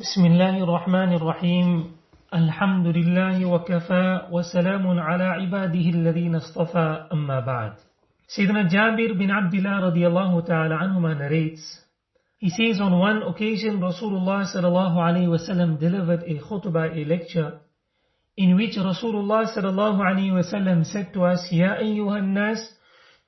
بسم الله الرحمن الرحيم الحمد لله وكفى وسلام على عباده الذين اصطفى أما بعد Sayyidina Jabir bin Abdullah radiallahu ta'ala anhuma narrates, he says on one occasion Rasulullah sallallahu alayhi wasallam delivered a khutbah, a lecture, in which Rasulullah sallallahu alayhi wasallam said to us, Ya ayyuhan nas,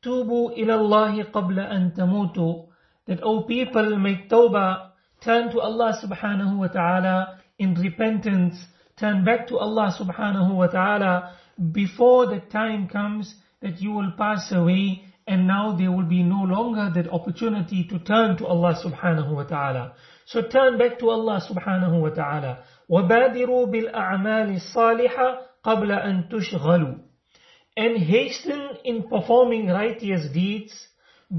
tubu ila Allahi qabla an tamutu, that O people make tawbah, turn to Allah subhanahu wa ta'ala in repentance, turn back to Allah subhanahu wa ta'ala before the time comes that you will pass away and now there will be no longer that opportunity to turn to Allah subhanahu wa ta'ala. So turn back to Allah subhanahu wa ta'ala. وَبَادِرُوا بِالْأَعْمَالِ الصَّالِحَةِ قَبْلَ أَن تُشْغَلُوا And hasten in performing righteous deeds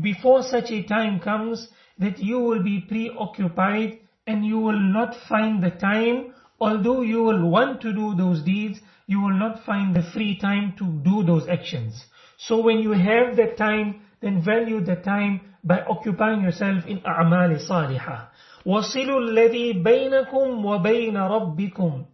before such a time comes that you will be preoccupied and you will not find the time, although you will want to do those deeds, you will not find the free time to do those actions. So when you have that time, then value the time by occupying yourself in a'mal salihah. وَصِلُوا الَّذِي بَيْنَكُمْ وَبَيْنَ رَبِّكُمْ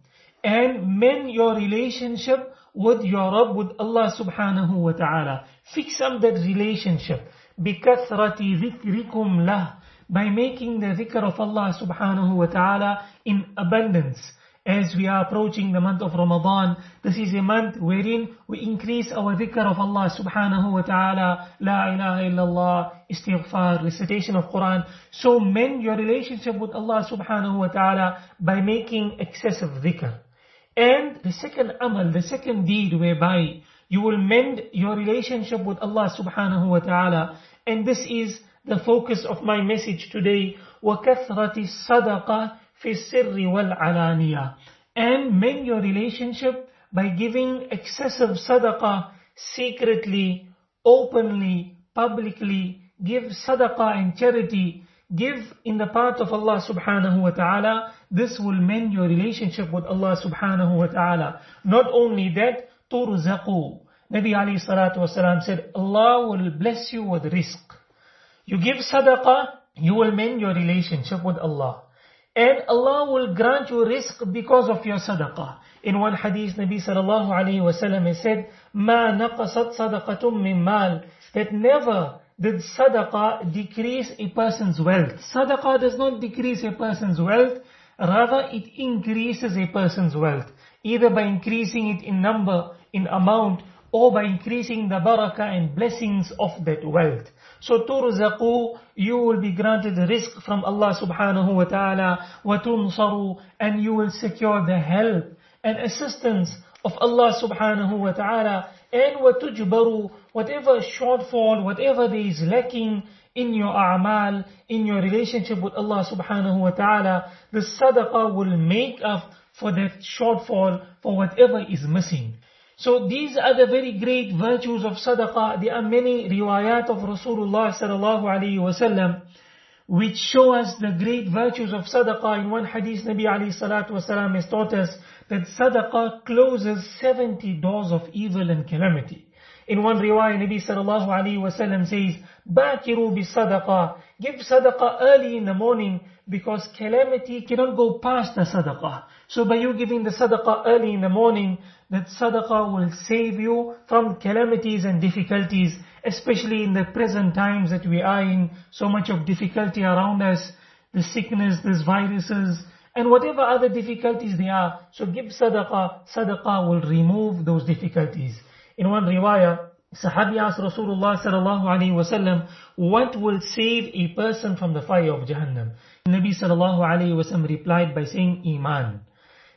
And mend your relationship with your Rabb, with Allah subhanahu wa ta'ala. Fix up that relationship. بِكَثْرَةِ ذِكْرِكُمْ لَهُ By making the dhikr of Allah subhanahu wa ta'ala in abundance. As we are approaching the month of Ramadan, this is a month wherein we increase our dhikr of Allah subhanahu wa ta'ala, La ilaha illallah, istighfar, recitation of Quran. So mend your relationship with Allah subhanahu wa ta'ala by making excessive dhikr. And the second amal, the second deed whereby you will mend your relationship with Allah subhanahu wa ta'ala. And this is the focus of my message today. وَكَثْرَةِ الصَّدَقَةِ في السر والعلانية and mend your relationship by giving excessive sadaqah secretly, openly, publicly. Give sadaqah and charity. Give in the path of Allah subhanahu wa ta'ala. This will mend your relationship with Allah subhanahu wa ta'ala. Not only that, turzaqu. Nabi alayhi salatu wasalam said, Allah will bless you with rizq. You give sadaqah, you will mend your relationship with Allah. And Allah will grant you rizq because of your sadaqah. In one hadith, Nabi sallallahu alayhi wa sallam said, مَا نَقَصَتْ صَدَقَةٌ مِّن مَال That never did sadaqah decrease a person's wealth. Sadaqah does not decrease a person's wealth, rather it increases a person's wealth. Either by increasing it in number, in amount, or by increasing the barakah and blessings of that wealth. So turzaqu, you will be granted rizq from Allah subhanahu wa ta'ala, tunsaru, and you will secure the help and assistance of Allah subhanahu wa ta'ala, and tujbaru, whatever shortfall, whatever there is lacking in your a'mal, in your relationship with Allah subhanahu wa ta'ala, the sadaqah will make up for that shortfall, for whatever is missing. So these are the very great virtues of sadaqah. There are many riwayat of Rasulullah sallallahu alaihi wasallam which show us the great virtues of sadaqah. In one hadith, Nabi alayhi salatu wasallam has taught us that sadaqah closes 70 doors of evil and calamity. In one riwayah, Nabi sallallahu alaihi wasallam says, "Bakiru bi sadaqah." Give sadaqah early in the morning because calamity cannot go past the sadaqah. So by you giving the sadaqah early in the morning, that sadaqah will save you from calamities and difficulties, especially in the present times that we are in, so much of difficulty around us, the sickness, these viruses, and whatever other difficulties there are. So give sadaqah, sadaqah will remove those difficulties. In one riwayah, Sahabi asked Rasulullah sallallahu alaihi wasallam, what will save a person from the fire of Jahannam? Nabi sallallahu alaihi wasallam replied by saying Iman.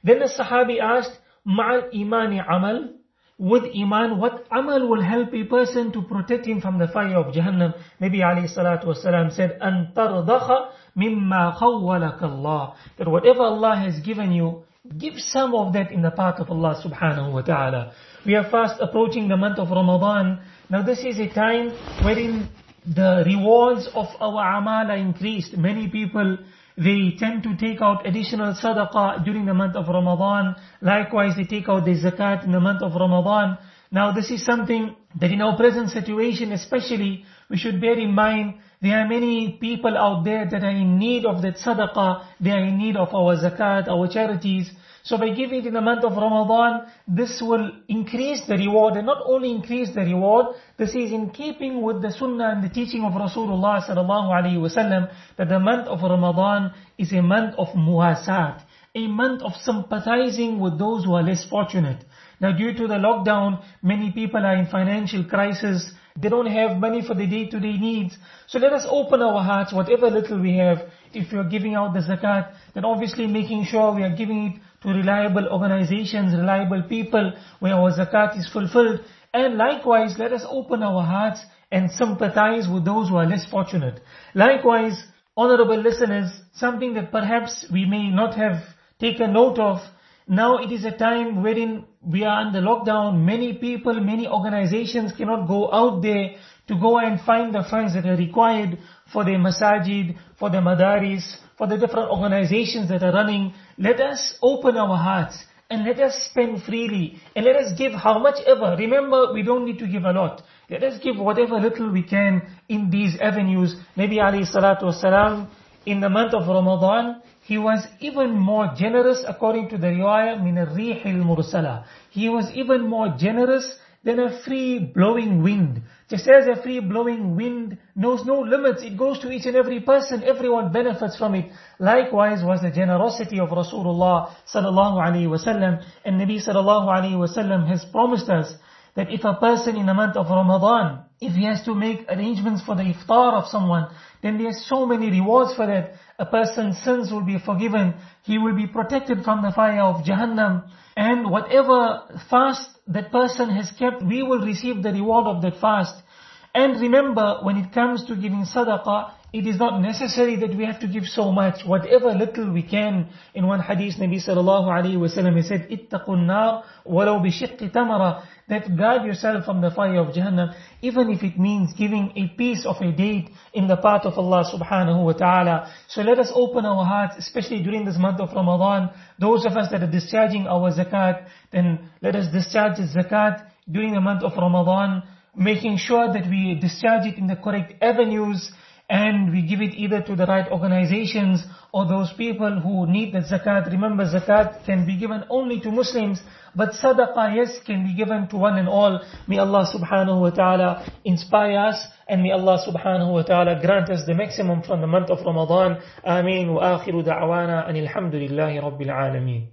Then the Sahabi asked, Ma'al imani amal? With iman, what amal will help a person to protect him from the fire of Jahannam? Nabi alayhi salatu wasalam said, An tardakha mimma khawwalaka Allah. That whatever Allah has given you, give some of that in the path of Allah subhanahu wa ta'ala. We are fast approaching the month of Ramadan. Now this is a time wherein the rewards of our amal are increased. Many people, they tend to take out additional sadaqah during the month of Ramadan. Likewise, they take out the zakat in the month of Ramadan. Now this is something that in our present situation especially, we should bear in mind There are many people out there that are in need of that sadaqah, they are in need of our zakat, our charities. So by giving in the month of Ramadan, this will increase the reward and not only increase the reward, this is in keeping with the sunnah and the teaching of Rasulullah sallallahu alaihi wasallam that the month of Ramadan is a month of muwasat, a month of sympathizing with those who are less fortunate. Now due to the lockdown, many people are in financial crisis. They don't have money for the day-to-day needs. So let us open our hearts, whatever little we have. If we are giving out the zakat, then obviously making sure we are giving it to reliable organizations, reliable people, where our zakat is fulfilled. And likewise, let us open our hearts and sympathize with those who are less fortunate. Likewise, honorable listeners, something that perhaps we may not have taken note of, now it is a time wherein we are under lockdown. Many people, many organizations cannot go out there to go and find the funds that are required for the masajid, for the madaris, for the different organizations that are running. Let us open our hearts and let us spend freely and let us give how much ever. Remember, we don't need to give a lot. Let us give whatever little we can in these avenues. Nabi alayhi salatu wasalam, in the month of Ramadan, he was even more generous according to the riwayah min al-rih al-mursala. He was even more generous than a free blowing wind. Just as a free blowing wind knows no limits, it goes to each and every person, everyone benefits from it. Likewise was the generosity of Rasulullah sallallahu alaihi wasallam. And Nabi sallallahu alaihi wasallam has promised us that if a person in the month of Ramadan, if he has to make arrangements for the iftar of someone, then there are so many rewards for that. A person's sins will be forgiven. He will be protected from the fire of Jahannam. And whatever fast that person has kept, we will receive the reward of that fast. And remember, when it comes to giving sadaqah, it is not necessary that we have to give so much. Whatever little we can. In one hadith, Nabi sallallahu alayhi wa sallam, he said, اتَّقُوا النَّارِ وَلَوْ بِشِقِّ تَمَرَةٍ That guard yourself from the fire of Jahannam, even if it means giving a piece of a date in the path of Allah subhanahu wa ta'ala. So let us open our hearts, especially during this month of Ramadan. Those of us that are discharging our zakat, then let us discharge the zakat during the month of Ramadan, making sure that we discharge it in the correct avenues, and we give it either to the right organizations or those people who need the zakat. Remember zakat can be given only to Muslims, but sadaqah yes can be given to one and all. May Allah subhanahu wa ta'ala inspire us and may Allah subhanahu wa ta'ala grant us the maximum from the month of Ramadan. Ameen wa akhiru da'wana and alhamdulillahi rabbil alameen.